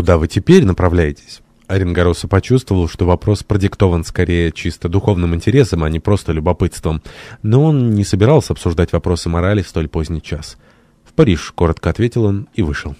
куда вы теперь направляетесь?» Оренгороса почувствовал, что вопрос продиктован скорее чисто духовным интересом, а не просто любопытством. Но он не собирался обсуждать вопросы морали в столь поздний час. «В Париж», — коротко ответил он и вышел.